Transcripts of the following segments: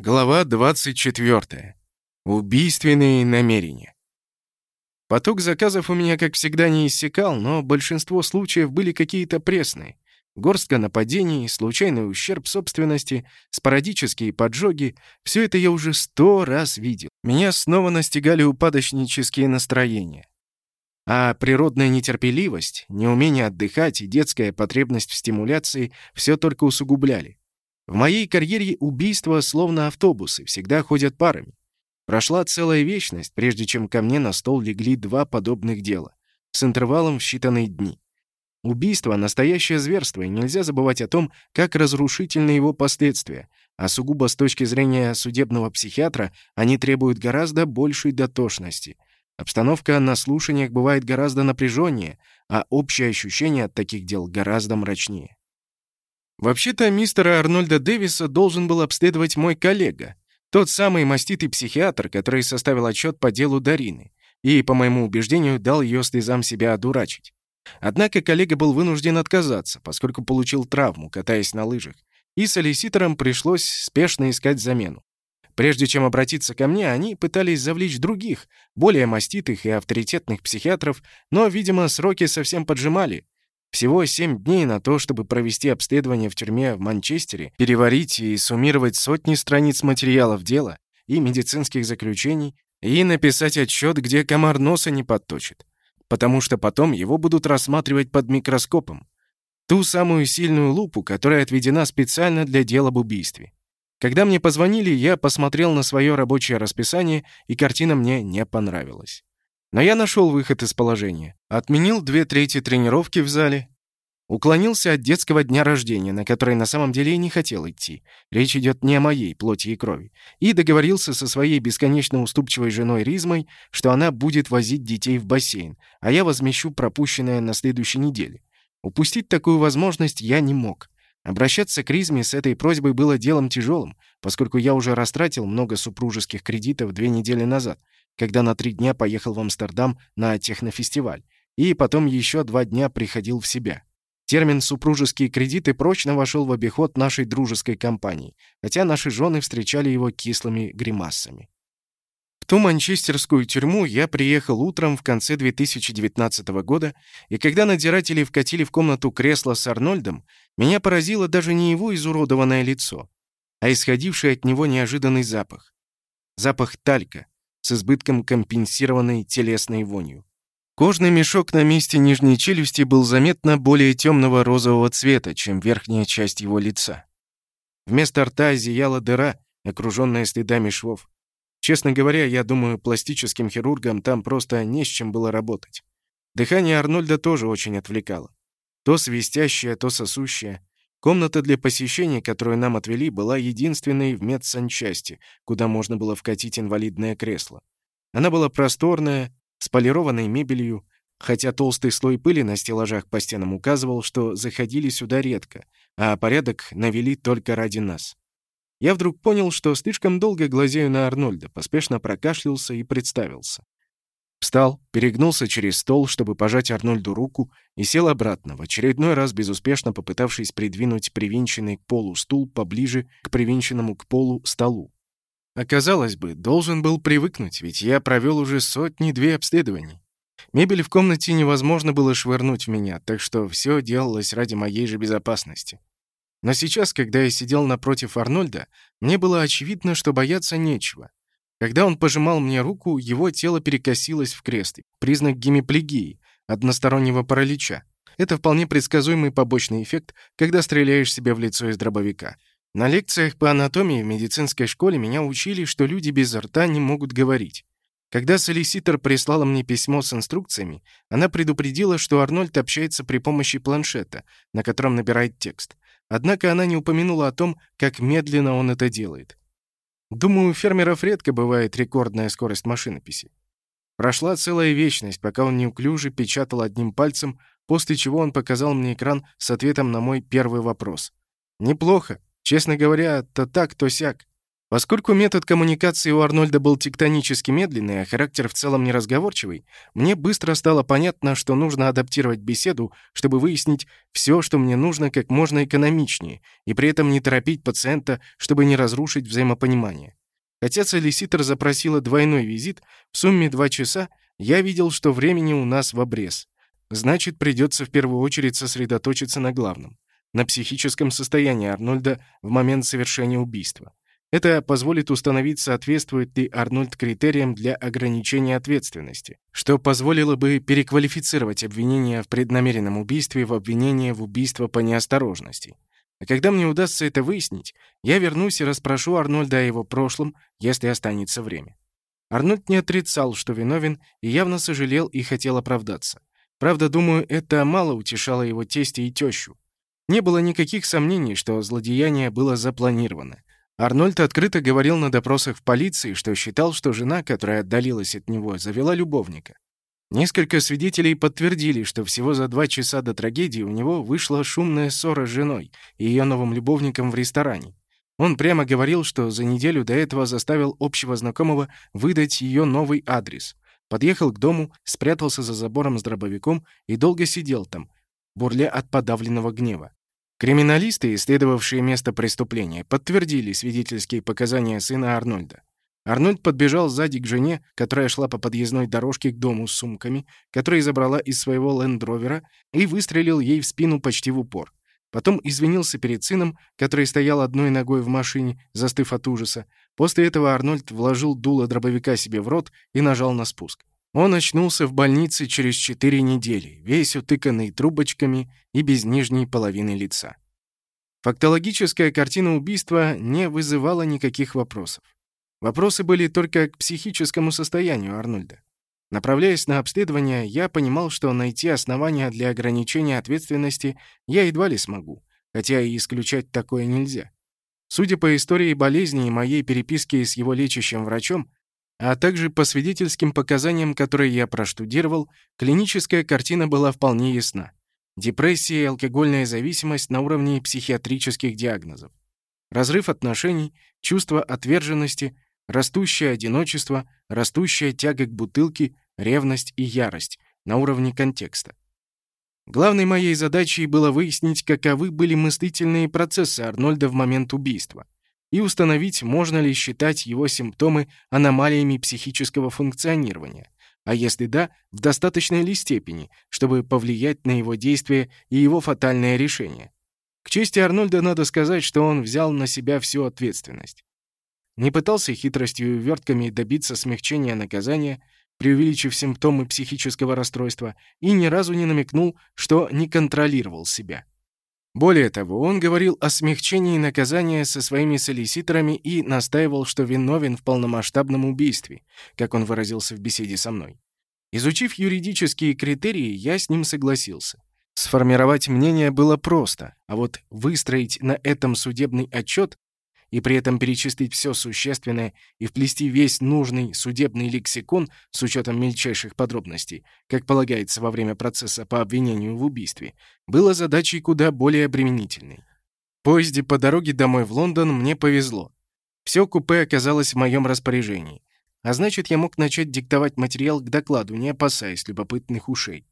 Глава 24. Убийственные намерения. Поток заказов у меня, как всегда, не иссякал, но большинство случаев были какие-то пресные. Горстка нападений, случайный ущерб собственности, спорадические поджоги — все это я уже сто раз видел. Меня снова настигали упадочнические настроения. А природная нетерпеливость, неумение отдыхать и детская потребность в стимуляции все только усугубляли. В моей карьере убийства словно автобусы, всегда ходят парами. Прошла целая вечность, прежде чем ко мне на стол легли два подобных дела, с интервалом в считанные дни. Убийство — настоящее зверство, и нельзя забывать о том, как разрушительны его последствия, а сугубо с точки зрения судебного психиатра они требуют гораздо большей дотошности. Обстановка на слушаниях бывает гораздо напряженнее, а общее ощущение от таких дел гораздо мрачнее. Вообще-то мистера Арнольда Дэвиса должен был обследовать мой коллега, тот самый маститый психиатр, который составил отчет по делу Дарины, и, по моему убеждению, дал ее слезам себя одурачить. Однако коллега был вынужден отказаться, поскольку получил травму, катаясь на лыжах, и солиситорам пришлось спешно искать замену. Прежде чем обратиться ко мне, они пытались завлечь других, более маститых и авторитетных психиатров, но, видимо, сроки совсем поджимали, всего семь дней на то, чтобы провести обследование в тюрьме в Манчестере, переварить и суммировать сотни страниц материалов дела и медицинских заключений, и написать отчет, где комар носа не подточит. Потому что потом его будут рассматривать под микроскопом. Ту самую сильную лупу, которая отведена специально для дела об убийстве. Когда мне позвонили, я посмотрел на свое рабочее расписание, и картина мне не понравилась. Но я нашел выход из положения. Отменил две трети тренировки в зале. Уклонился от детского дня рождения, на который на самом деле и не хотел идти. Речь идет не о моей плоти и крови. И договорился со своей бесконечно уступчивой женой Ризмой, что она будет возить детей в бассейн, а я возмещу пропущенное на следующей неделе. Упустить такую возможность я не мог. Обращаться к Ризме с этой просьбой было делом тяжелым, поскольку я уже растратил много супружеских кредитов две недели назад, когда на три дня поехал в Амстердам на технофестиваль, и потом еще два дня приходил в себя. Термин «супружеские кредиты» прочно вошел в обиход нашей дружеской компании, хотя наши жены встречали его кислыми гримасами. Ту манчестерскую тюрьму я приехал утром в конце 2019 года, и когда надзиратели вкатили в комнату кресло с Арнольдом, меня поразило даже не его изуродованное лицо, а исходивший от него неожиданный запах. Запах талька, с избытком компенсированной телесной вонью. Кожный мешок на месте нижней челюсти был заметно более темного розового цвета, чем верхняя часть его лица. Вместо рта зияла дыра, окруженная следами швов. Честно говоря, я думаю, пластическим хирургам там просто не с чем было работать. Дыхание Арнольда тоже очень отвлекало. То свистящее, то сосущее. Комната для посещения, которую нам отвели, была единственной в медсанчасти, куда можно было вкатить инвалидное кресло. Она была просторная, с полированной мебелью, хотя толстый слой пыли на стеллажах по стенам указывал, что заходили сюда редко, а порядок навели только ради нас. Я вдруг понял, что слишком долго глазею на Арнольда, поспешно прокашлялся и представился. Встал, перегнулся через стол, чтобы пожать Арнольду руку, и сел обратно, в очередной раз безуспешно попытавшись придвинуть привинченный к полу стул поближе к привинченному к полу столу. Оказалось бы, должен был привыкнуть, ведь я провел уже сотни-две обследований. Мебель в комнате невозможно было швырнуть в меня, так что все делалось ради моей же безопасности. Но сейчас, когда я сидел напротив Арнольда, мне было очевидно, что бояться нечего. Когда он пожимал мне руку, его тело перекосилось в крест. Признак гемиплегии, одностороннего паралича. Это вполне предсказуемый побочный эффект, когда стреляешь себе в лицо из дробовика. На лекциях по анатомии в медицинской школе меня учили, что люди без рта не могут говорить. Когда солиситор прислала мне письмо с инструкциями, она предупредила, что Арнольд общается при помощи планшета, на котором набирает текст. Однако она не упомянула о том, как медленно он это делает. Думаю, у фермеров редко бывает рекордная скорость машинописи. Прошла целая вечность, пока он неуклюже печатал одним пальцем, после чего он показал мне экран с ответом на мой первый вопрос. «Неплохо. Честно говоря, то так, то сяк. Поскольку метод коммуникации у Арнольда был тектонически медленный, а характер в целом неразговорчивый, мне быстро стало понятно, что нужно адаптировать беседу, чтобы выяснить все, что мне нужно, как можно экономичнее, и при этом не торопить пациента, чтобы не разрушить взаимопонимание. Хотя солиситор запросила двойной визит, в сумме два часа, я видел, что времени у нас в обрез. Значит, придется в первую очередь сосредоточиться на главном — на психическом состоянии Арнольда в момент совершения убийства. Это позволит установить, соответствует ли Арнольд критериям для ограничения ответственности, что позволило бы переквалифицировать обвинение в преднамеренном убийстве в обвинение в убийство по неосторожности. А когда мне удастся это выяснить, я вернусь и расспрошу Арнольда о его прошлом, если останется время. Арнольд не отрицал, что виновен, и явно сожалел и хотел оправдаться. Правда, думаю, это мало утешало его тестя и тещу. Не было никаких сомнений, что злодеяние было запланировано. Арнольд открыто говорил на допросах в полиции, что считал, что жена, которая отдалилась от него, завела любовника. Несколько свидетелей подтвердили, что всего за два часа до трагедии у него вышла шумная ссора с женой и ее новым любовником в ресторане. Он прямо говорил, что за неделю до этого заставил общего знакомого выдать ее новый адрес. Подъехал к дому, спрятался за забором с дробовиком и долго сидел там, бурля от подавленного гнева. Криминалисты, исследовавшие место преступления, подтвердили свидетельские показания сына Арнольда. Арнольд подбежал сзади к жене, которая шла по подъездной дорожке к дому с сумками, которые забрала из своего лендровера, и выстрелил ей в спину почти в упор. Потом извинился перед сыном, который стоял одной ногой в машине, застыв от ужаса. После этого Арнольд вложил дуло дробовика себе в рот и нажал на спуск. Он очнулся в больнице через четыре недели, весь утыканный трубочками и без нижней половины лица. Фактологическая картина убийства не вызывала никаких вопросов. Вопросы были только к психическому состоянию Арнольда. Направляясь на обследование, я понимал, что найти основания для ограничения ответственности я едва ли смогу, хотя и исключать такое нельзя. Судя по истории болезни и моей переписке с его лечащим врачом, а также по свидетельским показаниям, которые я проштудировал, клиническая картина была вполне ясна. Депрессия и алкогольная зависимость на уровне психиатрических диагнозов. Разрыв отношений, чувство отверженности, растущее одиночество, растущая тяга к бутылке, ревность и ярость на уровне контекста. Главной моей задачей было выяснить, каковы были мыслительные процессы Арнольда в момент убийства и установить, можно ли считать его симптомы аномалиями психического функционирования, а если да, в достаточной ли степени, чтобы повлиять на его действия и его фатальное решение. К чести Арнольда надо сказать, что он взял на себя всю ответственность. Не пытался хитростью и увертками добиться смягчения наказания, преувеличив симптомы психического расстройства, и ни разу не намекнул, что не контролировал себя. Более того, он говорил о смягчении наказания со своими солиситорами и настаивал, что виновен в полномасштабном убийстве, как он выразился в беседе со мной. Изучив юридические критерии, я с ним согласился. Сформировать мнение было просто, а вот выстроить на этом судебный отчет и при этом перечислить все существенное и вплести весь нужный судебный лексикон с учетом мельчайших подробностей, как полагается во время процесса по обвинению в убийстве, было задачей куда более обременительной. В поезде по дороге домой в Лондон мне повезло. Все купе оказалось в моем распоряжении. А значит, я мог начать диктовать материал к докладу, не опасаясь любопытных ушей.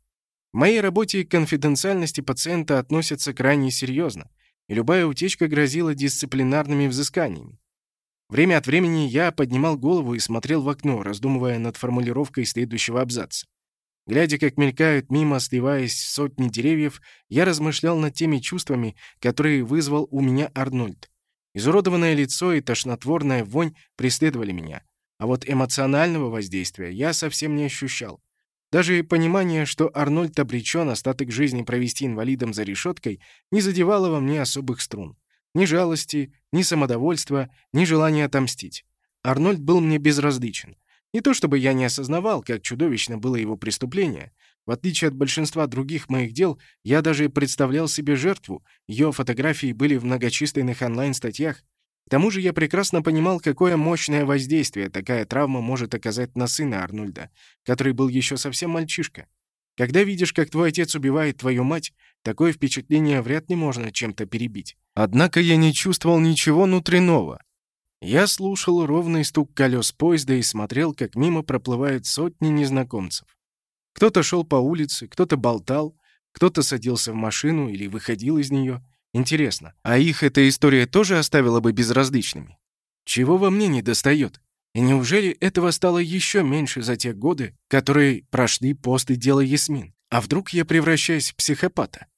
В моей работе конфиденциальности пациента относятся крайне серьезно и любая утечка грозила дисциплинарными взысканиями. Время от времени я поднимал голову и смотрел в окно, раздумывая над формулировкой следующего абзаца. Глядя, как мелькают мимо, сливаясь сотни деревьев, я размышлял над теми чувствами, которые вызвал у меня Арнольд. Изуродованное лицо и тошнотворная вонь преследовали меня, а вот эмоционального воздействия я совсем не ощущал. Даже понимание, что Арнольд обречен остаток жизни провести инвалидом за решеткой, не задевало во мне особых струн. Ни жалости, ни самодовольства, ни желания отомстить. Арнольд был мне безразличен. Не то чтобы я не осознавал, как чудовищно было его преступление. В отличие от большинства других моих дел, я даже представлял себе жертву. Ее фотографии были в многочисленных онлайн-статьях. К тому же я прекрасно понимал, какое мощное воздействие такая травма может оказать на сына Арнольда, который был еще совсем мальчишка. Когда видишь, как твой отец убивает твою мать, такое впечатление вряд ли можно чем-то перебить. Однако я не чувствовал ничего внутреннего. Я слушал ровный стук колес поезда и смотрел, как мимо проплывают сотни незнакомцев. Кто-то шел по улице, кто-то болтал, кто-то садился в машину или выходил из нее. Интересно, а их эта история тоже оставила бы безразличными? Чего во мне не достает? И неужели этого стало еще меньше за те годы, которые прошли после дела Ясмин? А вдруг я превращаюсь в психопата?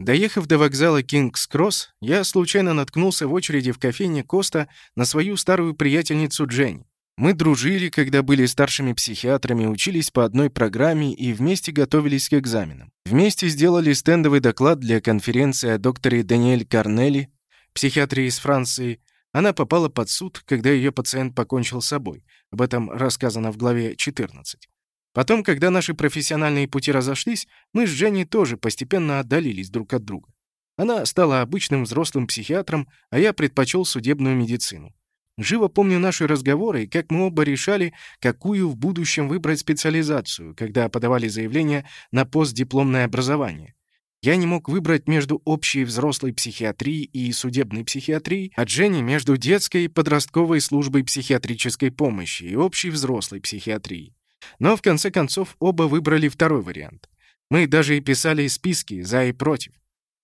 Доехав до вокзала Кингс-Кросс, я случайно наткнулся в очереди в кофейне Коста на свою старую приятельницу Дженни. Мы дружили, когда были старшими психиатрами, учились по одной программе и вместе готовились к экзаменам. Вместе сделали стендовый доклад для конференции о докторе Даниэль Карнелли, психиатре из Франции. Она попала под суд, когда ее пациент покончил с собой. Об этом рассказано в главе 14. Потом, когда наши профессиональные пути разошлись, мы с Женей тоже постепенно отдалились друг от друга. Она стала обычным взрослым психиатром, а я предпочел судебную медицину. Живо помню наши разговоры и как мы оба решали, какую в будущем выбрать специализацию, когда подавали заявление на постдипломное образование. Я не мог выбрать между общей взрослой психиатрией и судебной психиатрией, а Дженни между детской и подростковой службой психиатрической помощи и общей взрослой психиатрией. Но в конце концов оба выбрали второй вариант. Мы даже и писали списки «за» и «против».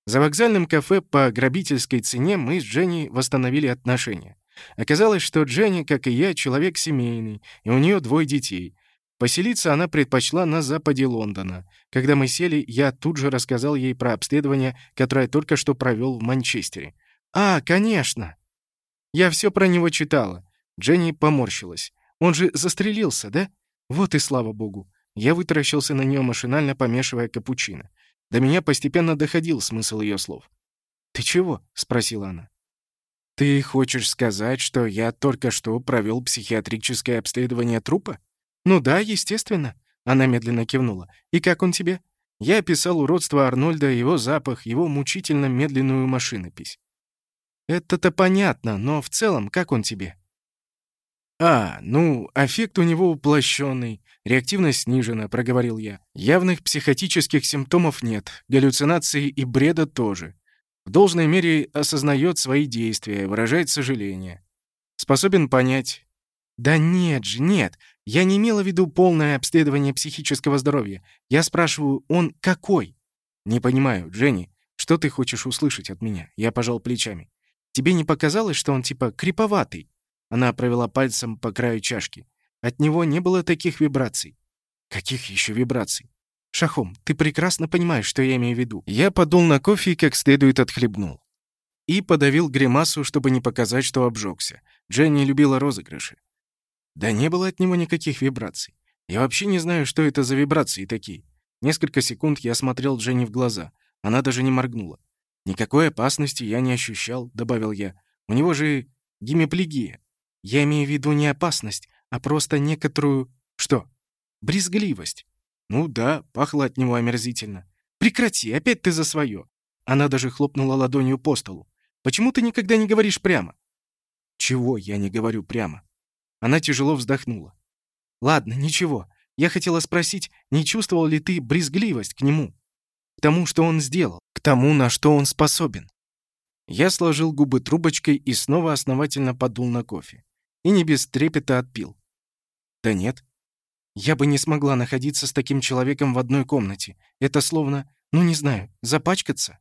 За вокзальным кафе по грабительской цене мы с Дженни восстановили отношения. Оказалось, что Дженни, как и я, человек семейный, и у нее двое детей. Поселиться она предпочла на западе Лондона. Когда мы сели, я тут же рассказал ей про обследование, которое только что провел в Манчестере. «А, конечно!» Я все про него читала. Дженни поморщилась. «Он же застрелился, да?» Вот и слава богу. Я вытаращился на нее машинально помешивая капучино. До меня постепенно доходил смысл ее слов. «Ты чего?» — спросила она. «Ты хочешь сказать, что я только что провел психиатрическое обследование трупа?» «Ну да, естественно», — она медленно кивнула. «И как он тебе?» Я описал уродство Арнольда, его запах, его мучительно медленную машинопись. «Это-то понятно, но в целом как он тебе?» «А, ну, аффект у него уплощенный, реактивность снижена», — проговорил я. «Явных психотических симптомов нет, галлюцинации и бреда тоже. В должной мере осознает свои действия, выражает сожаление. Способен понять...» «Да нет же, нет. Я не имела в виду полное обследование психического здоровья. Я спрашиваю, он какой?» «Не понимаю, Дженни, что ты хочешь услышать от меня?» Я пожал плечами. «Тебе не показалось, что он типа криповатый?» Она провела пальцем по краю чашки. От него не было таких вибраций. Каких еще вибраций? Шахом, ты прекрасно понимаешь, что я имею в виду. Я подул на кофе и как следует отхлебнул. И подавил гримасу, чтобы не показать, что обжегся. Дженни любила розыгрыши. Да не было от него никаких вибраций. Я вообще не знаю, что это за вибрации такие. Несколько секунд я смотрел Дженни в глаза. Она даже не моргнула. «Никакой опасности я не ощущал», — добавил я. «У него же гемиплегия. Я имею в виду не опасность, а просто некоторую... Что? Брезгливость. Ну да, пахло от него омерзительно. Прекрати, опять ты за свое. Она даже хлопнула ладонью по столу. Почему ты никогда не говоришь прямо? Чего я не говорю прямо? Она тяжело вздохнула. Ладно, ничего. Я хотела спросить, не чувствовал ли ты брезгливость к нему? К тому, что он сделал, к тому, на что он способен. Я сложил губы трубочкой и снова основательно подул на кофе и не без трепета отпил. Да нет. Я бы не смогла находиться с таким человеком в одной комнате. Это словно, ну не знаю, запачкаться.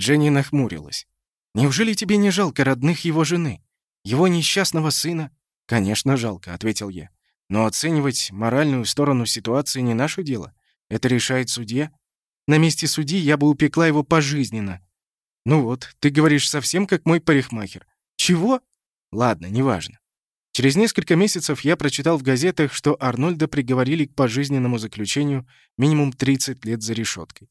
Дженни нахмурилась. Неужели тебе не жалко родных его жены? Его несчастного сына? Конечно, жалко, ответил я. Но оценивать моральную сторону ситуации не наше дело. Это решает судья. На месте судьи я бы упекла его пожизненно. Ну вот, ты говоришь совсем как мой парикмахер. Чего? Ладно, неважно. Через несколько месяцев я прочитал в газетах, что Арнольда приговорили к пожизненному заключению минимум 30 лет за решеткой.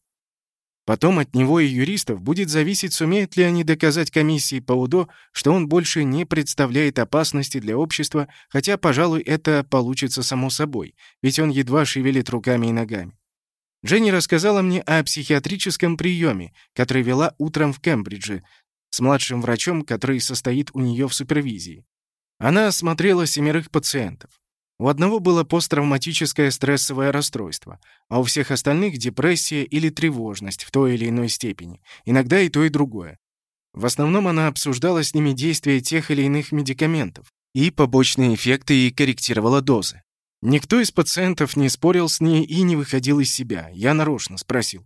Потом от него и юристов будет зависеть, сумеют ли они доказать комиссии по УДО, что он больше не представляет опасности для общества, хотя, пожалуй, это получится само собой, ведь он едва шевелит руками и ногами. Дженни рассказала мне о психиатрическом приеме, который вела утром в Кембридже, с младшим врачом, который состоит у нее в супервизии. Она осмотрела семерых пациентов. У одного было посттравматическое стрессовое расстройство, а у всех остальных депрессия или тревожность в той или иной степени, иногда и то, и другое. В основном она обсуждала с ними действие тех или иных медикаментов и побочные эффекты и корректировала дозы. Никто из пациентов не спорил с ней и не выходил из себя. Я нарочно спросил.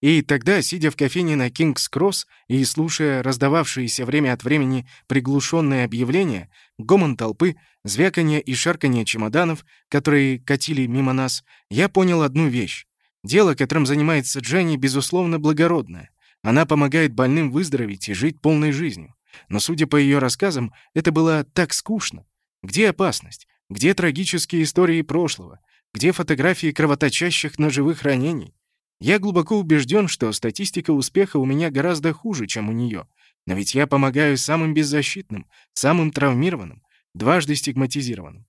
И тогда, сидя в кофейне на Кингс-Кросс и слушая раздававшиеся время от времени приглушенные объявления, гомон толпы, звяканье и шарканье чемоданов, которые катили мимо нас, я понял одну вещь. Дело, которым занимается Дженни, безусловно, благородное. Она помогает больным выздороветь и жить полной жизнью. Но, судя по ее рассказам, это было так скучно. Где опасность? Где трагические истории прошлого? Где фотографии кровоточащих ножевых ранений? Я глубоко убежден, что статистика успеха у меня гораздо хуже, чем у нее. Но ведь я помогаю самым беззащитным, самым травмированным, дважды стигматизированным.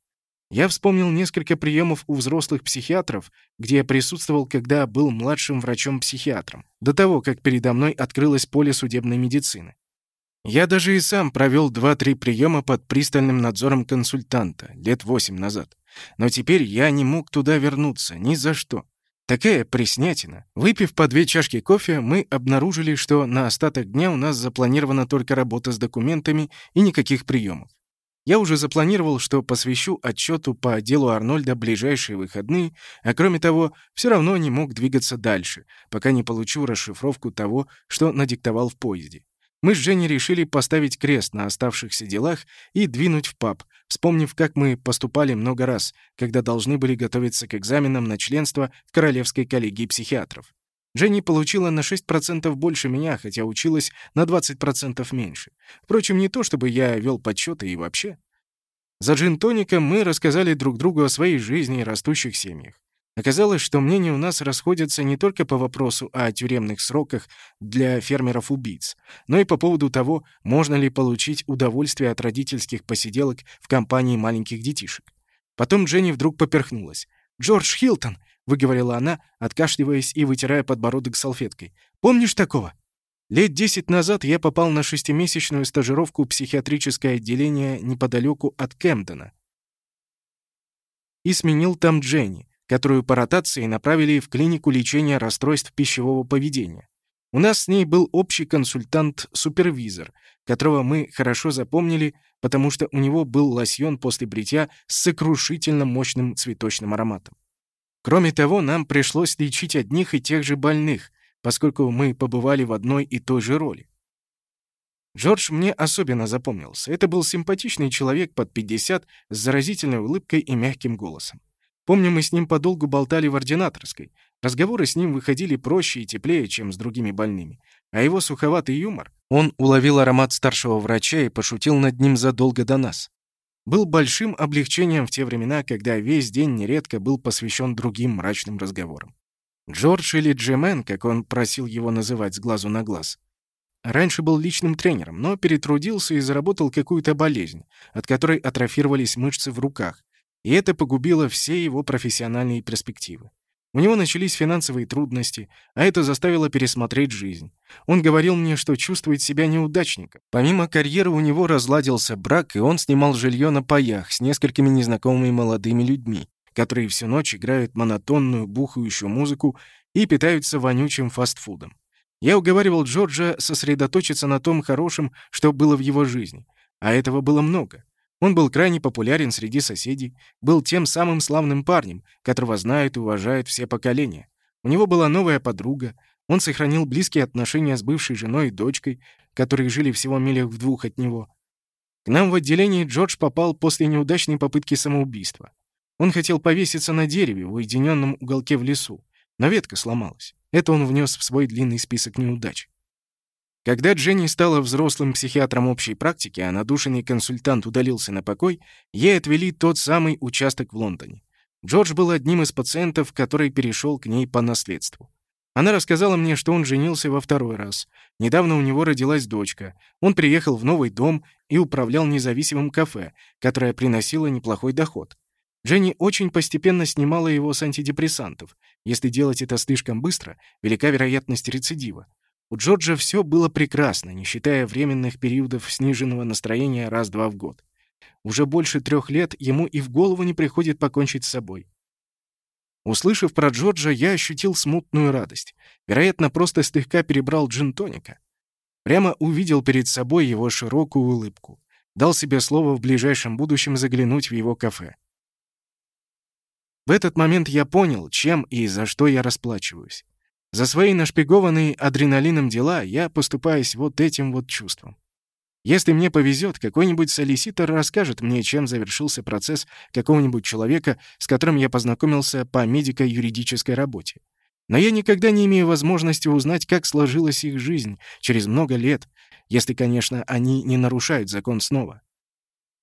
Я вспомнил несколько приемов у взрослых психиатров, где я присутствовал, когда был младшим врачом-психиатром, до того, как передо мной открылось поле судебной медицины. Я даже и сам провел 2-3 приема под пристальным надзором консультанта лет 8 назад. Но теперь я не мог туда вернуться ни за что. Такая приснятина. Выпив по две чашки кофе, мы обнаружили, что на остаток дня у нас запланирована только работа с документами и никаких приемов. Я уже запланировал, что посвящу отчету по делу Арнольда ближайшие выходные, а кроме того, все равно не мог двигаться дальше, пока не получу расшифровку того, что надиктовал в поезде. Мы с Женей решили поставить крест на оставшихся делах и двинуть в паб, вспомнив, как мы поступали много раз, когда должны были готовиться к экзаменам на членство в Королевской коллегии психиатров. Женни получила на 6% больше меня, хотя училась на 20% меньше. Впрочем, не то чтобы я вел подсчеты и вообще. За джин-тоником мы рассказали друг другу о своей жизни и растущих семьях. Оказалось, что мнения у нас расходятся не только по вопросу о тюремных сроках для фермеров-убийц, но и по поводу того, можно ли получить удовольствие от родительских посиделок в компании маленьких детишек. Потом Дженни вдруг поперхнулась. «Джордж Хилтон!» — выговорила она, откашливаясь и вытирая подбородок салфеткой. «Помнишь такого?» Лет десять назад я попал на шестимесячную стажировку в психиатрическое отделение неподалеку от Кэмдена и сменил там Дженни, которую по ротации направили в клинику лечения расстройств пищевого поведения. У нас с ней был общий консультант-супервизор, которого мы хорошо запомнили, потому что у него был лосьон после бритья с сокрушительно мощным цветочным ароматом. Кроме того, нам пришлось лечить одних и тех же больных, поскольку мы побывали в одной и той же роли. Джордж мне особенно запомнился. Это был симпатичный человек под 50 с заразительной улыбкой и мягким голосом. Помню, мы с ним подолгу болтали в ординаторской. Разговоры с ним выходили проще и теплее, чем с другими больными. А его суховатый юмор... Он уловил аромат старшего врача и пошутил над ним задолго до нас. Был большим облегчением в те времена, когда весь день нередко был посвящен другим мрачным разговорам. Джордж или Джемен, как он просил его называть с глазу на глаз, раньше был личным тренером, но перетрудился и заработал какую-то болезнь, от которой атрофировались мышцы в руках, и это погубило все его профессиональные перспективы. У него начались финансовые трудности, а это заставило пересмотреть жизнь. Он говорил мне, что чувствует себя неудачником. Помимо карьеры у него разладился брак, и он снимал жилье на паях с несколькими незнакомыми молодыми людьми, которые всю ночь играют монотонную, бухающую музыку и питаются вонючим фастфудом. Я уговаривал Джорджа сосредоточиться на том хорошем, что было в его жизни, а этого было много. Он был крайне популярен среди соседей, был тем самым славным парнем, которого знают и уважают все поколения. У него была новая подруга, он сохранил близкие отношения с бывшей женой и дочкой, которые жили всего милях в двух от него. К нам в отделение Джордж попал после неудачной попытки самоубийства. Он хотел повеситься на дереве в уединенном уголке в лесу, но ветка сломалась. Это он внес в свой длинный список неудач. Когда Дженни стала взрослым психиатром общей практики, а надушенный консультант удалился на покой, ей отвели тот самый участок в Лондоне. Джордж был одним из пациентов, который перешел к ней по наследству. Она рассказала мне, что он женился во второй раз. Недавно у него родилась дочка. Он приехал в новый дом и управлял независимым кафе, которое приносило неплохой доход. Дженни очень постепенно снимала его с антидепрессантов. Если делать это слишком быстро, велика вероятность рецидива. У Джорджа все было прекрасно, не считая временных периодов сниженного настроения раз-два в год. Уже больше трех лет ему и в голову не приходит покончить с собой. Услышав про Джорджа, я ощутил смутную радость. Вероятно, просто слегка перебрал джин-тоника. Прямо увидел перед собой его широкую улыбку. Дал себе слово в ближайшем будущем заглянуть в его кафе. В этот момент я понял, чем и за что я расплачиваюсь. За свои нашпигованные адреналином дела я поступаюсь вот этим вот чувством. Если мне повезет, какой-нибудь солиситор расскажет мне, чем завершился процесс какого-нибудь человека, с которым я познакомился по медико-юридической работе. Но я никогда не имею возможности узнать, как сложилась их жизнь через много лет, если, конечно, они не нарушают закон снова.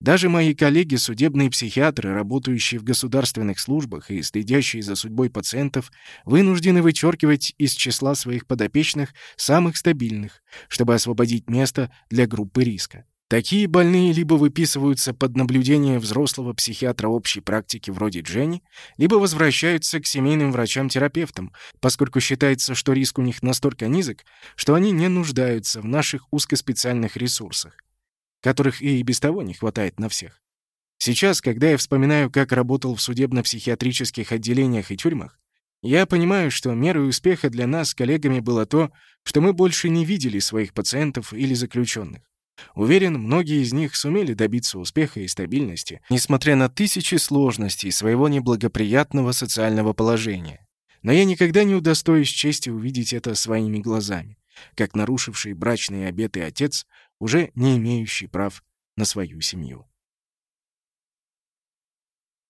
Даже мои коллеги, судебные психиатры, работающие в государственных службах и следящие за судьбой пациентов, вынуждены вычеркивать из числа своих подопечных самых стабильных, чтобы освободить место для группы риска. Такие больные либо выписываются под наблюдение взрослого психиатра общей практики вроде Дженни, либо возвращаются к семейным врачам-терапевтам, поскольку считается, что риск у них настолько низок, что они не нуждаются в наших узкоспециальных ресурсах которых и без того не хватает на всех. Сейчас, когда я вспоминаю, как работал в судебно-психиатрических отделениях и тюрьмах, я понимаю, что мерой успеха для нас с коллегами было то, что мы больше не видели своих пациентов или заключенных. Уверен, многие из них сумели добиться успеха и стабильности, несмотря на тысячи сложностей своего неблагоприятного социального положения. Но я никогда не удостоюсь чести увидеть это своими глазами, как нарушивший брачные обеты отец уже не имеющий прав на свою семью.